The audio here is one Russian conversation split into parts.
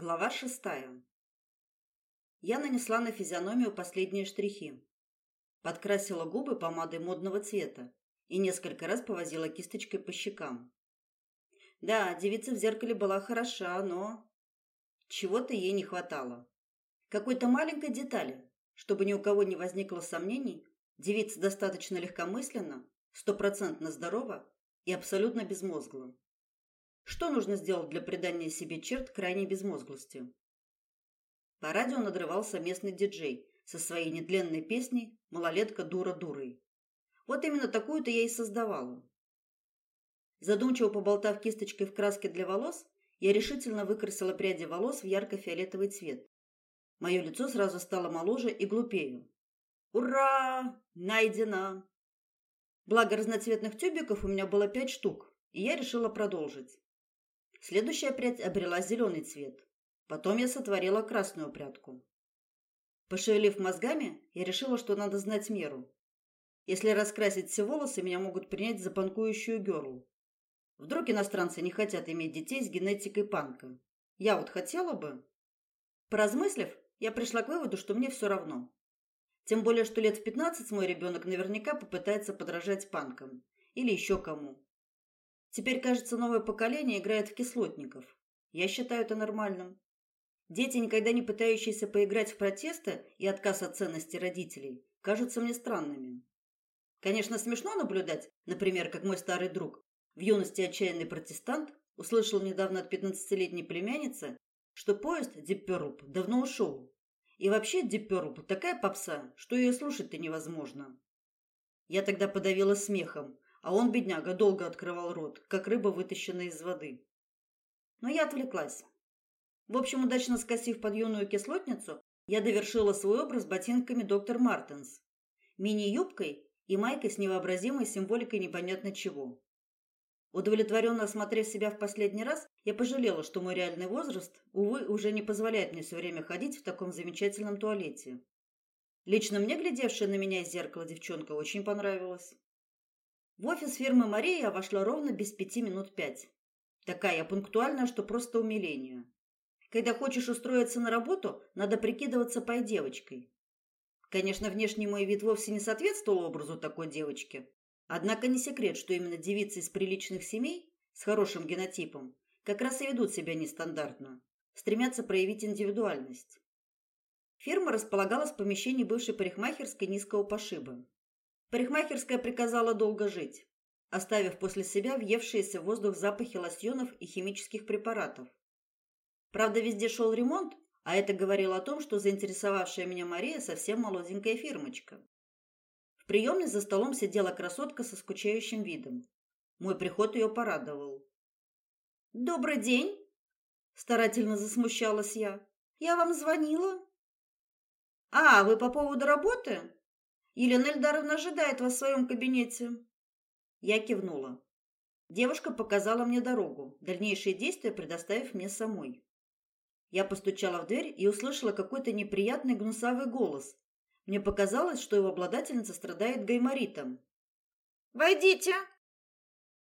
Глава шестая. Я нанесла на физиономию последние штрихи. Подкрасила губы помадой модного цвета и несколько раз повозила кисточкой по щекам. Да, девица в зеркале была хороша, но чего-то ей не хватало. Какой-то маленькой детали, чтобы ни у кого не возникло сомнений, девица достаточно легкомысленно, стопроцентно здорова и абсолютно безмозгла. Что нужно сделать для придания себе черт крайней безмозглости? По радио надрывался местный диджей со своей недленной песней «Малолетка дура дурой». Вот именно такую-то я и создавала. Задумчиво поболтав кисточкой в краске для волос, я решительно выкрасила пряди волос в ярко-фиолетовый цвет. Мое лицо сразу стало моложе и глупее. Ура! Найдено! Благо разноцветных тюбиков у меня было пять штук, и я решила продолжить. Следующая прядь обрела зеленый цвет. Потом я сотворила красную прядку. Пошевелив мозгами, я решила, что надо знать меру. Если раскрасить все волосы, меня могут принять за панкующую герл. Вдруг иностранцы не хотят иметь детей с генетикой панка. Я вот хотела бы. Поразмыслив, я пришла к выводу, что мне все равно. Тем более, что лет в пятнадцать мой ребенок наверняка попытается подражать панкам. Или еще кому. Теперь, кажется, новое поколение играет в кислотников. Я считаю это нормальным. Дети, никогда не пытающиеся поиграть в протесты и отказ от ценности родителей, кажутся мне странными. Конечно, смешно наблюдать, например, как мой старый друг, в юности отчаянный протестант, услышал недавно от пятнадцатилетней племянницы, что поезд Deep давно ушел. И вообще Deep такая попса, что ее слушать-то невозможно. Я тогда подавила смехом, а он, бедняга, долго открывал рот, как рыба, вытащенная из воды. Но я отвлеклась. В общем, удачно скосив под юную кислотницу, я довершила свой образ ботинками доктор Мартенс, мини-юбкой и майкой с невообразимой символикой непонятно чего. Удовлетворенно осмотрев себя в последний раз, я пожалела, что мой реальный возраст, увы, уже не позволяет мне все время ходить в таком замечательном туалете. Лично мне глядевшая на меня из зеркала девчонка очень понравилась. В офис фирмы Мария я вошла ровно без пяти минут пять. Такая пунктуальная, что просто умиление. Когда хочешь устроиться на работу, надо прикидываться пай-девочкой. Конечно, внешний мой вид вовсе не соответствовал образу такой девочки. Однако не секрет, что именно девицы из приличных семей с хорошим генотипом как раз и ведут себя нестандартно, стремятся проявить индивидуальность. Фирма располагалась в помещении бывшей парикмахерской низкого пошиба. Парикмахерская приказала долго жить, оставив после себя въевшиеся в воздух запахи лосьонов и химических препаратов. Правда, везде шел ремонт, а это говорило о том, что заинтересовавшая меня Мария совсем молоденькая фирмочка. В приемной за столом сидела красотка со скучающим видом. Мой приход ее порадовал. «Добрый день!» – старательно засмущалась я. «Я вам звонила». «А, вы по поводу работы?» Елена Эльдаровна ожидает вас в своем кабинете. Я кивнула. Девушка показала мне дорогу, дальнейшие действия предоставив мне самой. Я постучала в дверь и услышала какой-то неприятный гнусавый голос. Мне показалось, что его обладательница страдает гайморитом. «Войдите!»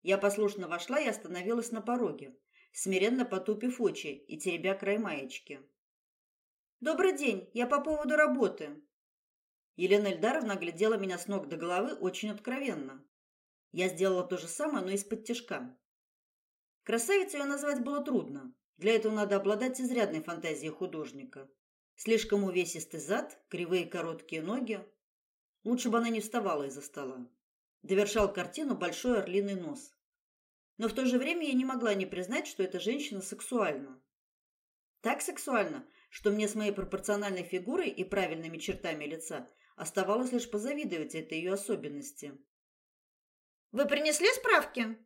Я послушно вошла и остановилась на пороге, смиренно потупив очи и теребя край маечки. «Добрый день, я по поводу работы», Елена Эльдаровна глядела меня с ног до головы очень откровенно. Я сделала то же самое, но из-под тяжка. Красавицей ее назвать было трудно. Для этого надо обладать изрядной фантазией художника. Слишком увесистый зад, кривые короткие ноги. Лучше бы она не вставала из-за стола. Довершал картину большой орлиный нос. Но в то же время я не могла не признать, что эта женщина сексуальна. Так сексуальна, что мне с моей пропорциональной фигурой и правильными чертами лица Оставалось лишь позавидовать этой ее особенности. «Вы принесли справки?»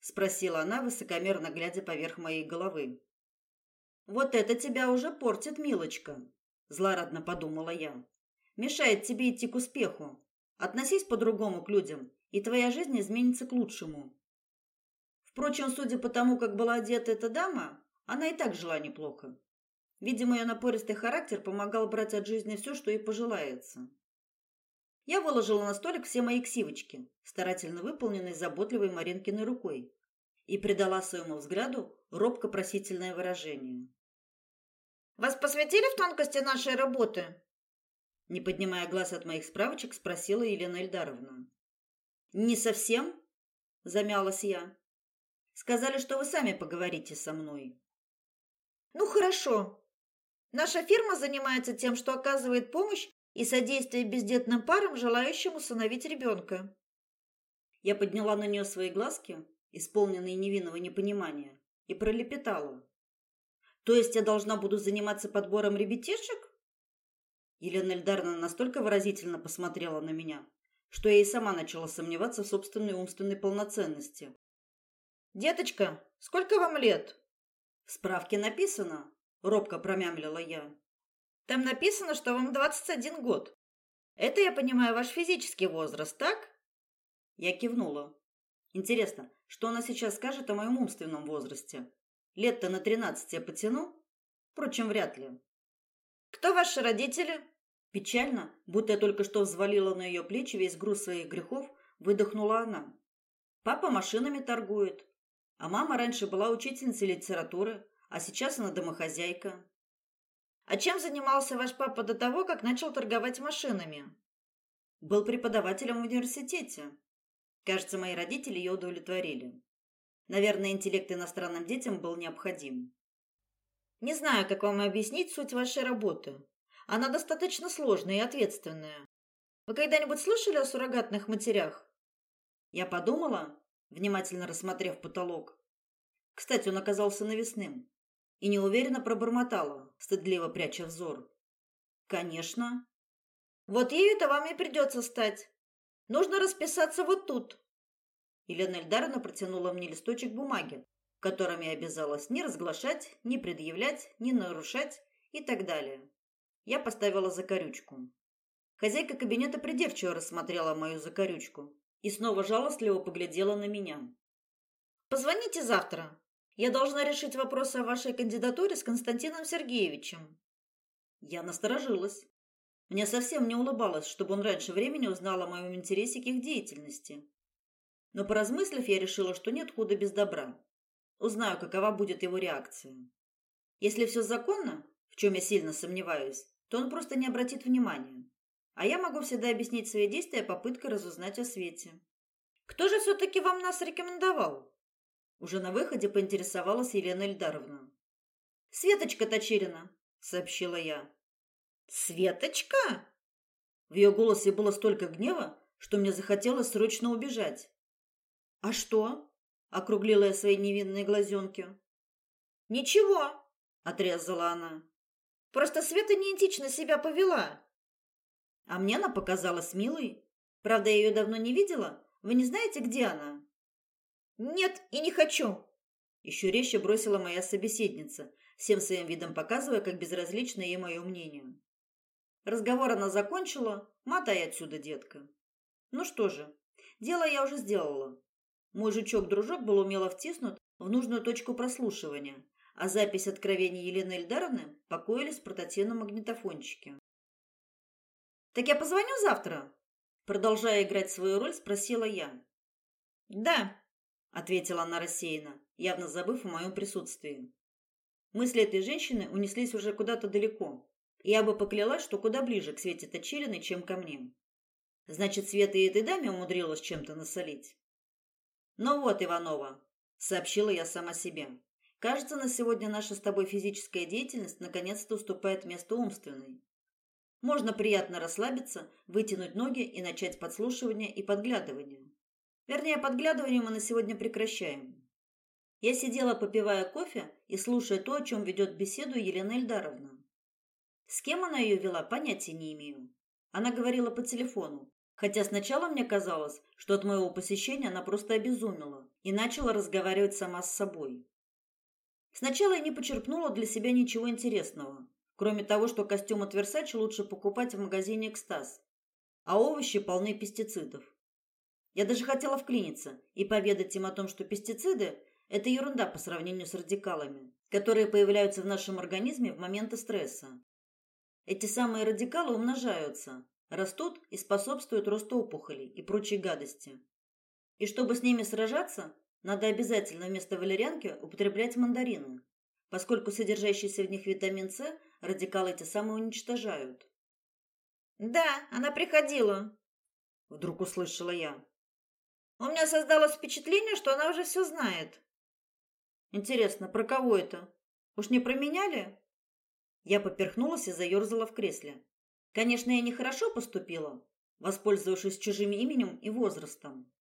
Спросила она, высокомерно глядя поверх моей головы. «Вот это тебя уже портит, милочка!» Злорадно подумала я. «Мешает тебе идти к успеху. Относись по-другому к людям, и твоя жизнь изменится к лучшему». Впрочем, судя по тому, как была одета эта дама, она и так жила неплохо. Видимо, ее напористый характер помогал брать от жизни все, что ей пожелается. Я выложила на столик все мои ксивочки, старательно выполненные заботливой Маринкиной рукой, и придала своему взгляду робко-просительное выражение. Вас посвятили в тонкости нашей работы? Не поднимая глаз от моих справочек, спросила Елена Эльдаровна. Не совсем, замялась я. Сказали, что вы сами поговорите со мной. Ну хорошо. Наша фирма занимается тем, что оказывает помощь и содействие бездетным парам, желающим усыновить ребенка. Я подняла на нее свои глазки, исполненные невинного непонимания, и пролепетала: "То есть я должна буду заниматься подбором ребятишек?" Елена Эльдаровна настолько выразительно посмотрела на меня, что я и сама начала сомневаться в собственной умственной полноценности. Деточка, сколько вам лет? В справке написано, робко промямлила я. Там написано, что вам 21 год. Это, я понимаю, ваш физический возраст, так? Я кивнула. Интересно, что она сейчас скажет о моем умственном возрасте? Лет-то на тринадцать я потяну? Впрочем, вряд ли. Кто ваши родители? Печально, будто я только что взвалила на ее плечи весь груз своих грехов, выдохнула она. Папа машинами торгует, а мама раньше была учительницей литературы, а сейчас она домохозяйка. А чем занимался ваш папа до того, как начал торговать машинами? Был преподавателем в университете. Кажется, мои родители ее удовлетворили. Наверное, интеллект иностранным детям был необходим. Не знаю, как вам объяснить суть вашей работы. Она достаточно сложная и ответственная. Вы когда-нибудь слышали о суррогатных матерях? Я подумала, внимательно рассмотрев потолок. Кстати, он оказался навесным. И неуверенно пробормотала, стыдливо пряча взор. Конечно. Вот ею-то вам и придется стать. Нужно расписаться вот тут. Елена Эльдаровна протянула мне листочек бумаги, которыми я обязалась не разглашать, не предъявлять, не нарушать и так далее. Я поставила закорючку. Хозяйка кабинета придирчиво рассмотрела мою закорючку и снова жалостливо поглядела на меня. Позвоните завтра. Я должна решить вопрос о вашей кандидатуре с Константином Сергеевичем. Я насторожилась. Мне совсем не улыбалось, чтобы он раньше времени узнал о моем интересе к их деятельности. Но поразмыслив, я решила, что нет худа без добра. Узнаю, какова будет его реакция. Если все законно, в чем я сильно сомневаюсь, то он просто не обратит внимания. А я могу всегда объяснить свои действия попыткой разузнать о свете. Кто же все таки вам нас рекомендовал? Уже на выходе поинтересовалась Елена Эльдаровна. Светочка Точирина, сообщила я. Светочка? В ее голосе было столько гнева, что мне захотелось срочно убежать. А что? округлила я свои невинные глазенки. Ничего, отрезала она. Просто Света неэтично себя повела. А мне она показалась милой. Правда, я ее давно не видела. Вы не знаете, где она? Нет, и не хочу. Еще резче бросила моя собеседница, всем своим видом показывая, как безразлично ей мое мнение. Разговор она закончила, мотай отсюда, детка. Ну что же, дело я уже сделала. Мой жучок-дружок был умело втиснут в нужную точку прослушивания, а запись откровений Елены Эльдаровны покоились в портативном магнитофончике. «Так я позвоню завтра?» Продолжая играть свою роль, спросила я. «Да», — ответила она рассеянно, явно забыв о моем присутствии. Мысли этой женщины унеслись уже куда-то далеко, я бы поклялась, что куда ближе к Свете Точилиной, чем ко мне. Значит, Света и этой даме умудрилась чем-то насолить. «Ну вот, Иванова», — сообщила я сама себе. «Кажется, на сегодня наша с тобой физическая деятельность наконец-то уступает место умственной. Можно приятно расслабиться, вытянуть ноги и начать подслушивание и подглядывание. Вернее, подглядывание мы на сегодня прекращаем». Я сидела, попивая кофе и слушая то, о чем ведет беседу Елена Эльдаровна. С кем она ее вела, понятия не имею. Она говорила по телефону, Хотя сначала мне казалось, что от моего посещения она просто обезумела и начала разговаривать сама с собой. Сначала я не почерпнула для себя ничего интересного, кроме того, что костюм от Versace лучше покупать в магазине «Экстаз», а овощи полны пестицидов. Я даже хотела вклиниться и поведать им о том, что пестициды – это ерунда по сравнению с радикалами, которые появляются в нашем организме в моменты стресса. Эти самые радикалы умножаются, растут и способствуют росту опухолей и прочей гадости. И чтобы с ними сражаться, надо обязательно вместо валерьянки употреблять мандарины, поскольку содержащийся в них витамин С радикалы эти самые уничтожают. Да, она приходила, вдруг услышала я. У меня создалось впечатление, что она уже все знает. Интересно, про кого это? Уж не променяли? Я поперхнулась и заерзала в кресле. Конечно, я нехорошо поступила, воспользовавшись чужим именем и возрастом.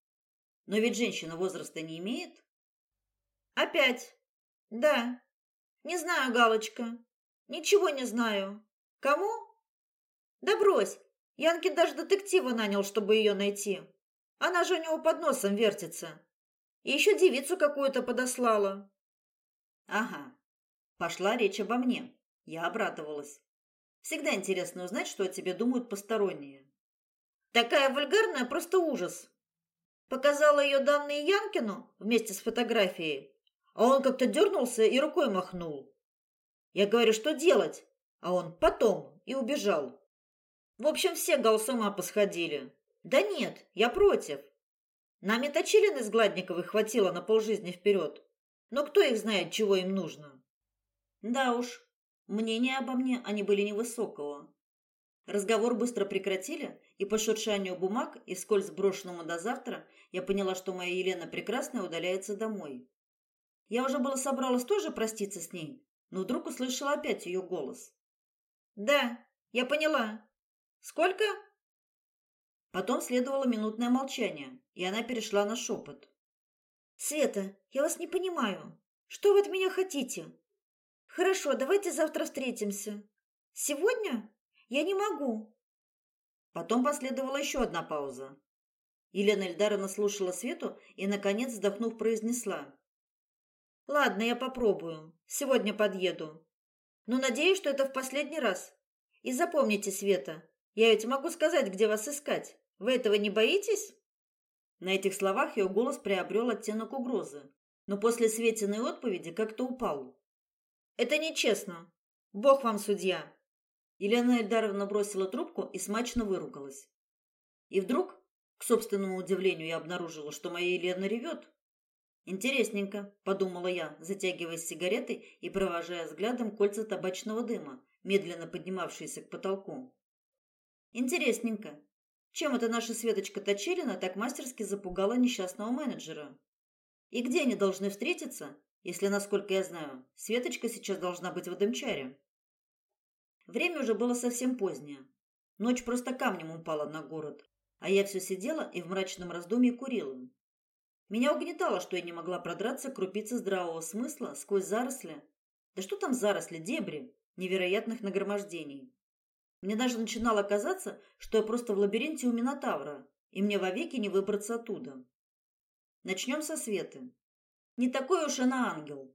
Но ведь женщина возраста не имеет. Опять. Да. Не знаю, Галочка. Ничего не знаю. Кому? Да брось. Янкин даже детектива нанял, чтобы ее найти. Она же у него под носом вертится. И еще девицу какую-то подослала. Ага. Пошла речь обо мне. Я обрадовалась. Всегда интересно узнать, что о тебе думают посторонние. Такая вульгарная, просто ужас. Показала ее данные Янкину вместе с фотографией, а он как-то дернулся и рукой махнул. Я говорю, что делать, а он потом и убежал. В общем, все гол посходили. Да нет, я против. Нами точилин из Гладниковых хватило на полжизни вперед. Но кто их знает, чего им нужно? Да уж, мнения обо мне они были невысокого. Разговор быстро прекратили, и по шуршанию бумаг и скользь брошенному до завтра я поняла, что моя Елена Прекрасная удаляется домой. Я уже было собралась тоже проститься с ней, но вдруг услышала опять ее голос. «Да, я поняла. Сколько?» Потом следовало минутное молчание, и она перешла на шепот. «Света, я вас не понимаю. Что вы от меня хотите? Хорошо, давайте завтра встретимся. Сегодня? Я не могу. Потом последовала еще одна пауза. Елена Эльдаровна слушала Свету и наконец, вздохнув, произнесла: "Ладно, я попробую. Сегодня подъеду. Но надеюсь, что это в последний раз. И запомните, Света, я ведь могу сказать, где вас искать. Вы этого не боитесь?" На этих словах ее голос приобрел оттенок угрозы, но после Светиной отповеди как-то упал. Это нечестно. Бог вам судья. Елена Эльдаровна бросила трубку и смачно выругалась. И вдруг, к собственному удивлению, я обнаружила, что моя Елена ревет. Интересненько, подумала я, затягиваясь сигаретой и провожая взглядом кольца табачного дыма, медленно поднимавшиеся к потолку. Интересненько. Чем эта наша Светочка Точилина так мастерски запугала несчастного менеджера? И где они должны встретиться, если, насколько я знаю, Светочка сейчас должна быть в Адамчаре? Время уже было совсем позднее. Ночь просто камнем упала на город, а я все сидела и в мрачном раздумье курила. Меня угнетало, что я не могла продраться к крупице здравого смысла сквозь заросли. Да что там заросли, дебри невероятных нагромождений. Мне даже начинало казаться, что я просто в лабиринте у Минотавра, и мне вовеки не выбраться оттуда. Начнем со Светы. Не такой уж она ангел.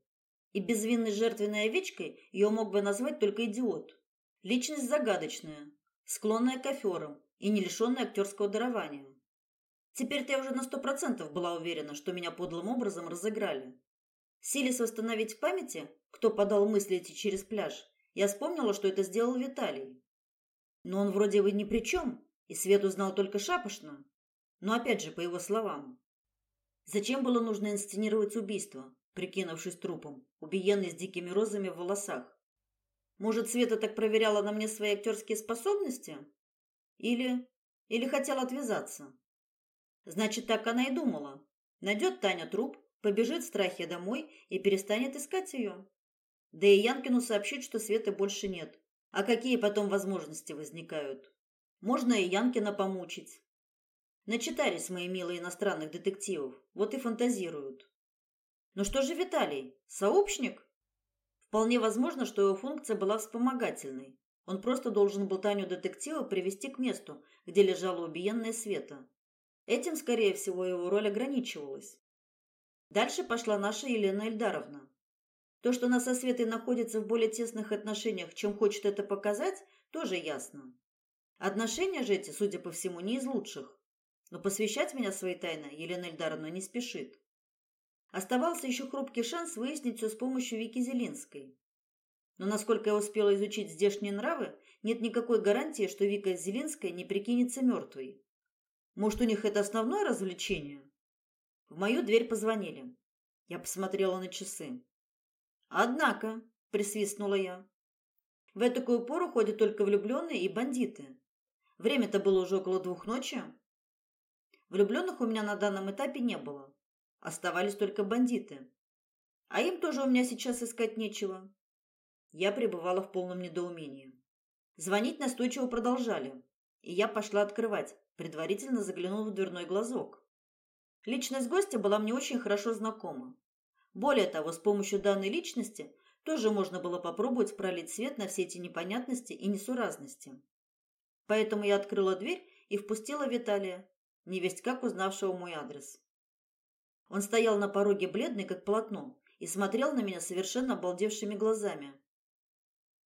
И безвинной жертвенной овечкой ее мог бы назвать только идиот. Личность загадочная, склонная к аферам и не лишенная актерского дарования. Теперь-то я уже на сто процентов была уверена, что меня подлым образом разыграли. Силясь восстановить в памяти, кто подал мысли идти через пляж, я вспомнила, что это сделал Виталий. Но он вроде бы ни при чем, и Свету знал только шапошно. Но опять же, по его словам. Зачем было нужно инсценировать убийство, прикинувшись трупом, убиенный с дикими розами в волосах? Может, Света так проверяла на мне свои актерские способности? Или... или хотела отвязаться? Значит, так она и думала. Найдет Таня труп, побежит в страхе домой и перестанет искать ее. Да и Янкину сообщить, что Светы больше нет. А какие потом возможности возникают? Можно и Янкина помучить. Начитались мои милые иностранных детективов, вот и фантазируют. Но что же Виталий? Сообщник? Вполне возможно, что его функция была вспомогательной. Он просто должен был Таню детектива привести к месту, где лежала убиенная Света. Этим, скорее всего, его роль ограничивалась. Дальше пошла наша Елена Эльдаровна. То, что она со Светой находится в более тесных отношениях, чем хочет это показать, тоже ясно. Отношения же эти, судя по всему, не из лучших. Но посвящать меня своей тайны Елена Эльдаровна не спешит. Оставался еще хрупкий шанс выяснить все с помощью Вики Зелинской. Но насколько я успела изучить здешние нравы, нет никакой гарантии, что Вика Зелинская не прикинется мертвой. Может, у них это основное развлечение? В мою дверь позвонили. Я посмотрела на часы. Однако, присвистнула я. В эту пору ходят только влюбленные и бандиты. Время-то было уже около двух ночи. Влюбленных у меня на данном этапе не было. Оставались только бандиты. А им тоже у меня сейчас искать нечего. Я пребывала в полном недоумении. Звонить настойчиво продолжали, и я пошла открывать, предварительно заглянув в дверной глазок. Личность гостя была мне очень хорошо знакома. Более того, с помощью данной личности тоже можно было попробовать пролить свет на все эти непонятности и несуразности. Поэтому я открыла дверь и впустила Виталия, невесть как узнавшего мой адрес. Он стоял на пороге бледный, как полотно, и смотрел на меня совершенно обалдевшими глазами.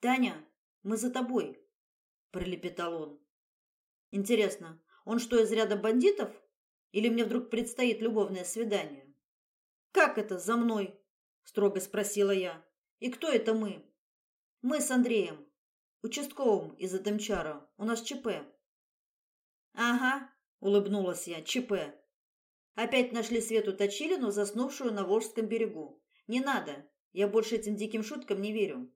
«Таня, мы за тобой», – пролепетал он. «Интересно, он что, из ряда бандитов? Или мне вдруг предстоит любовное свидание?» «Как это за мной?» – строго спросила я. «И кто это мы?» «Мы с Андреем, участковым из Атемчара. У нас ЧП». «Ага», – улыбнулась я, – «ЧП. Опять нашли Свету Точилину, заснувшую на Волжском берегу. Не надо, я больше этим диким шуткам не верю.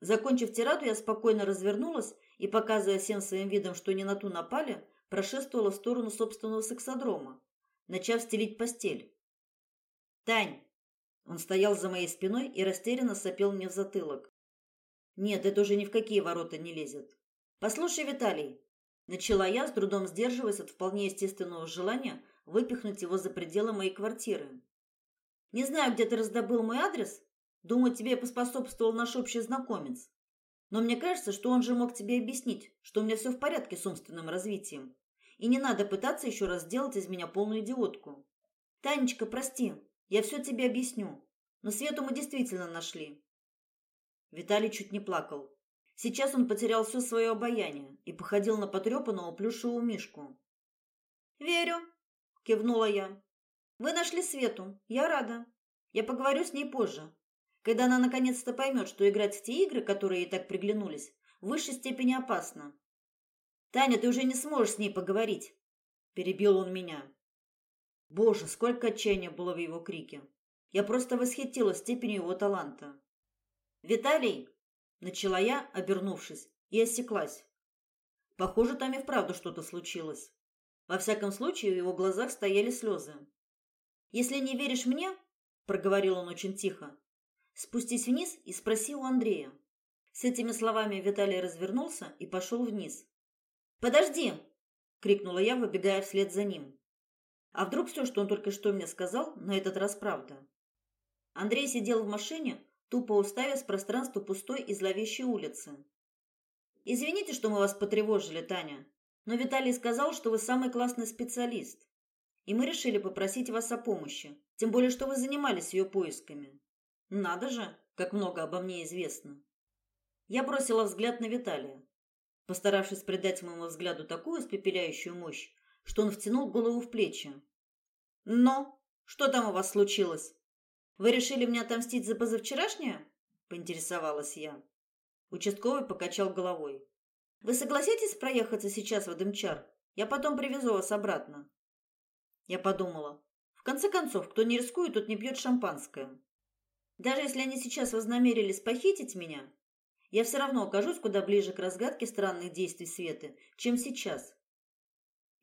Закончив тираду, я спокойно развернулась и, показывая всем своим видом, что не на ту напали, прошествовала в сторону собственного сексодрома, начав стелить постель. «Тань!» Он стоял за моей спиной и растерянно сопел мне в затылок. «Нет, это уже ни в какие ворота не лезет. Послушай, Виталий!» Начала я, с трудом сдерживаясь от вполне естественного желания выпихнуть его за пределы моей квартиры. Не знаю, где ты раздобыл мой адрес. Думаю, тебе поспособствовал наш общий знакомец. Но мне кажется, что он же мог тебе объяснить, что у меня все в порядке с умственным развитием. И не надо пытаться еще раз сделать из меня полную идиотку. Танечка, прости, я все тебе объясню. Но Свету мы действительно нашли. Виталий чуть не плакал. Сейчас он потерял все свое обаяние и походил на потрепанного плюшевого мишку. «Верю», кивнула я. Вы нашли Свету. Я рада. Я поговорю с ней позже, когда она наконец-то поймет, что играть в те игры, которые ей так приглянулись, в высшей степени опасно. Таня, ты уже не сможешь с ней поговорить, перебил он меня. Боже, сколько отчаяния было в его крике. Я просто восхитилась степенью его таланта. Виталий, начала я, обернувшись, и осеклась. Похоже, там и вправду что-то случилось. Во всяком случае, в его глазах стояли слезы. «Если не веришь мне, — проговорил он очень тихо, — спустись вниз и спроси у Андрея». С этими словами Виталий развернулся и пошел вниз. «Подожди!» — крикнула я, выбегая вслед за ним. А вдруг все, что он только что мне сказал, на этот раз правда? Андрей сидел в машине, тупо уставясь в пространство пустой и зловещей улицы. «Извините, что мы вас потревожили, Таня», но Виталий сказал, что вы самый классный специалист. И мы решили попросить вас о помощи, тем более что вы занимались ее поисками. Надо же, как много обо мне известно. Я бросила взгляд на Виталия, постаравшись придать моему взгляду такую испепеляющую мощь, что он втянул голову в плечи. Но что там у вас случилось? Вы решили мне отомстить за позавчерашнее? поинтересовалась я. Участковый покачал головой. Вы согласитесь проехаться сейчас в Адымчар? Я потом привезу вас обратно. Я подумала. В конце концов, кто не рискует, тот не пьет шампанское. Даже если они сейчас вознамерились похитить меня, я все равно окажусь куда ближе к разгадке странных действий Светы, чем сейчас.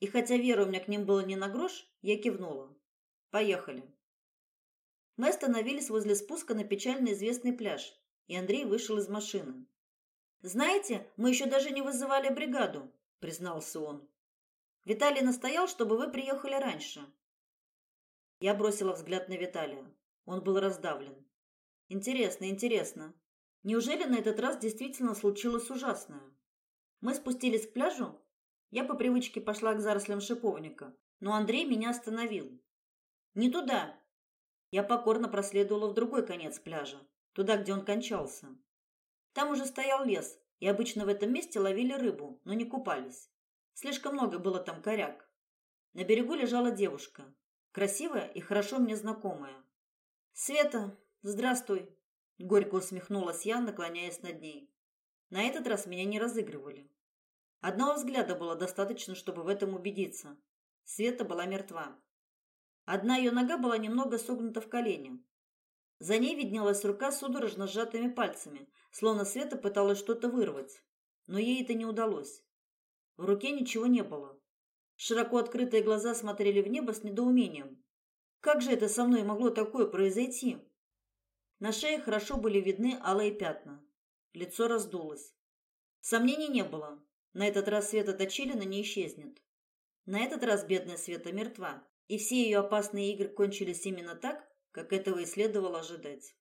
И хотя вера у меня к ним была не на грош, я кивнула. Поехали. Мы остановились возле спуска на печально известный пляж, и Андрей вышел из машины. Знаете, мы еще даже не вызывали бригаду, признался он. Виталий настоял, чтобы вы приехали раньше. Я бросила взгляд на Виталия. Он был раздавлен. Интересно, интересно. Неужели на этот раз действительно случилось ужасное? Мы спустились к пляжу. Я по привычке пошла к зарослям шиповника, но Андрей меня остановил. Не туда. Я покорно проследовала в другой конец пляжа, туда, где он кончался. Там уже стоял лес, и обычно в этом месте ловили рыбу, но не купались. Слишком много было там коряк. На берегу лежала девушка, красивая и хорошо мне знакомая. Света, здравствуй, горько усмехнулась я, наклоняясь над ней. На этот раз меня не разыгрывали. Одного взгляда было достаточно, чтобы в этом убедиться. Света была мертва. Одна ее нога была немного согнута в колене. За ней виднелась рука с судорожно сжатыми пальцами, словно Света пыталась что-то вырвать, но ей это не удалось. В руке ничего не было. Широко открытые глаза смотрели в небо с недоумением. Как же это со мной могло такое произойти? На шее хорошо были видны алые пятна. Лицо раздулось. Сомнений не было. На этот раз Света Точилина не исчезнет. На этот раз бедная Света мертва, и все ее опасные игры кончились именно так, как этого и следовало ожидать.